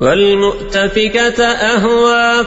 والمؤتفكة أهوى.